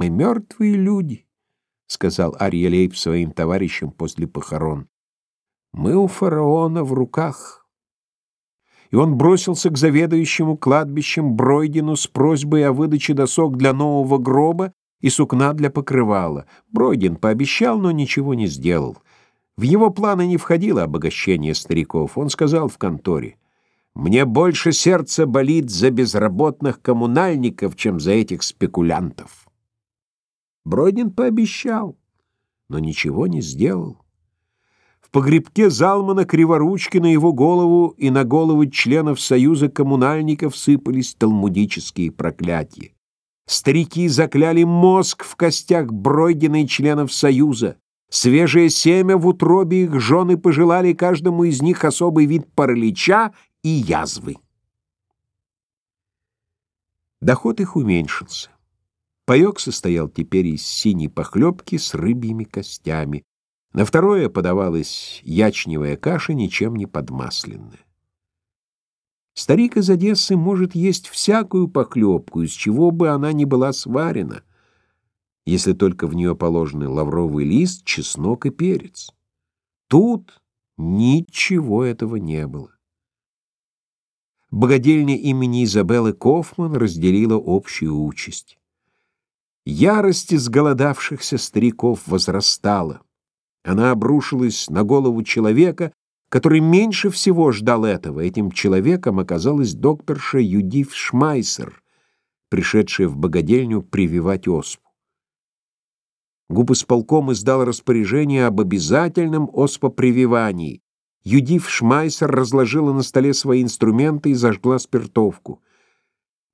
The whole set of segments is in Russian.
Мы мертвые люди, — сказал Арья Лейб своим товарищам после похорон. Мы у фараона в руках. И он бросился к заведующему кладбищем Бройдину с просьбой о выдаче досок для нового гроба и сукна для покрывала. Бройдин пообещал, но ничего не сделал. В его планы не входило обогащение стариков. Он сказал в конторе, «Мне больше сердце болит за безработных коммунальников, чем за этих спекулянтов». Бродин пообещал, но ничего не сделал. В погребке Залмана криворучки на его голову и на головы членов Союза коммунальников сыпались талмудические проклятия. Старики закляли мозг в костях Бройдина и членов Союза. Свежее семя в утробе их жены пожелали каждому из них особый вид паралича и язвы. Доход их уменьшился. Паёк состоял теперь из синей похлебки с рыбьими костями. На второе подавалась ячневая каша, ничем не подмасленная. Старик из Одессы может есть всякую похлебку, из чего бы она ни была сварена, если только в нее положены лавровый лист, чеснок и перец. Тут ничего этого не было. Богадельня имени Изабеллы Кофман разделила общую участь. Ярость изголодавшихся стариков возрастала. Она обрушилась на голову человека, который меньше всего ждал этого. Этим человеком оказалась докторша Юдив Шмайсер, пришедшая в богадельню прививать оспу. Губысполком издал распоряжение об обязательном оспопрививании. Юдив Шмайсер разложила на столе свои инструменты и зажгла спиртовку.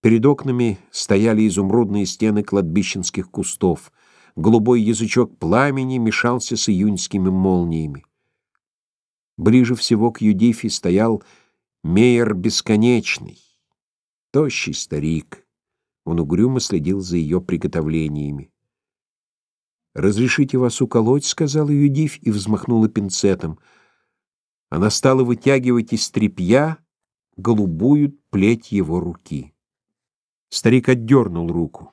Перед окнами стояли изумрудные стены кладбищенских кустов. Голубой язычок пламени мешался с июньскими молниями. Ближе всего к Юдифе стоял Мейер Бесконечный, тощий старик. Он угрюмо следил за ее приготовлениями. «Разрешите вас уколоть?» — сказала Юдиф и взмахнула пинцетом. Она стала вытягивать из тряпья голубую плеть его руки. Старик отдернул руку.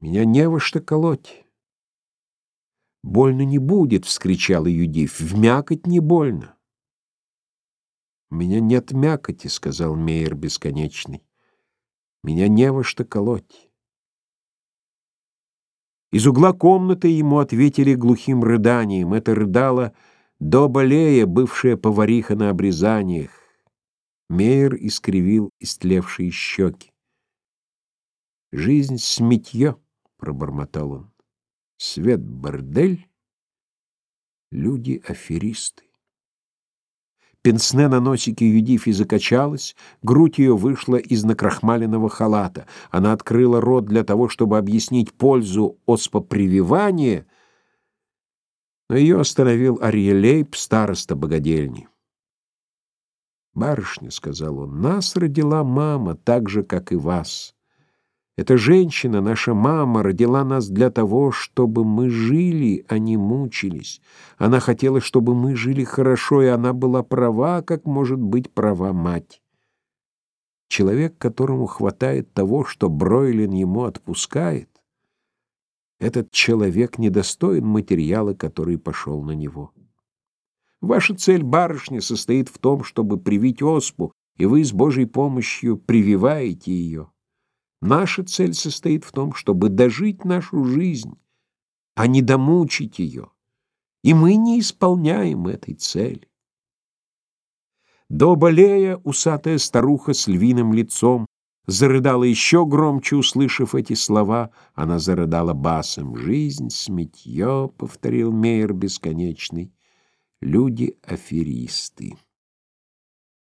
«Меня не во что колоть». «Больно не будет!» — вскричала Юдив. «В мякоть не больно!» «У меня нет мякоти», — сказал Мейер бесконечный. «Меня не во что колоть». Из угла комнаты ему ответили глухим рыданием. Это рыдала Доба Лея, бывшая повариха на обрезаниях. Мейер искривил истлевшие щеки. «Жизнь — сметье», — пробормотал он. «Свет — бордель, люди — аферисты». Пенсне на носике Юдифи закачалась, грудь ее вышла из накрахмаленного халата. Она открыла рот для того, чтобы объяснить пользу оспопрививания, но ее остановил Арьелейб, староста богадельни. «Барышня», — сказал он, — «нас родила мама так же, как и вас». Эта женщина, наша мама, родила нас для того, чтобы мы жили, а не мучились. Она хотела, чтобы мы жили хорошо, и она была права, как может быть права мать. Человек, которому хватает того, что Бройлин ему отпускает, этот человек недостоин материала, который пошел на него. Ваша цель, барышня, состоит в том, чтобы привить оспу, и вы с Божьей помощью прививаете ее. Наша цель состоит в том, чтобы дожить нашу жизнь, а не домучить ее. И мы не исполняем этой цели. До болея усатая старуха с львиным лицом зарыдала еще громче, услышав эти слова. Она зарыдала басом. «Жизнь, сметье», — повторил Мейер бесконечный, — «люди-аферисты».